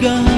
God.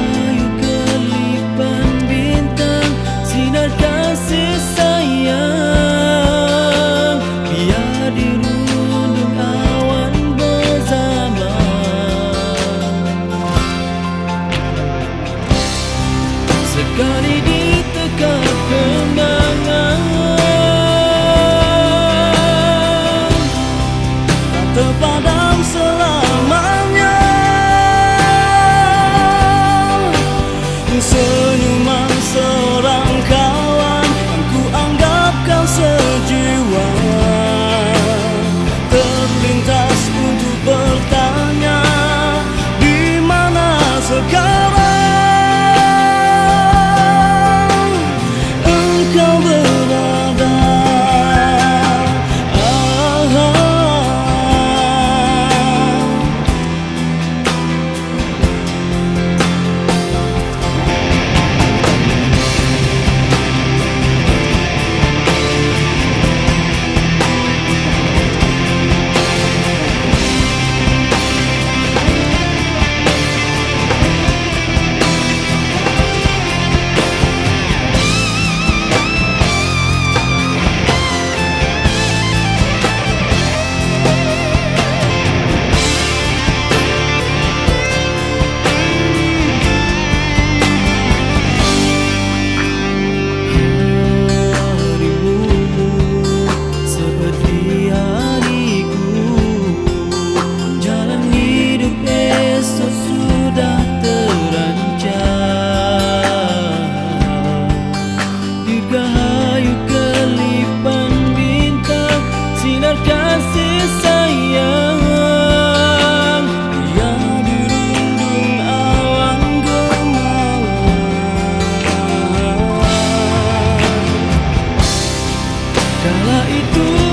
itu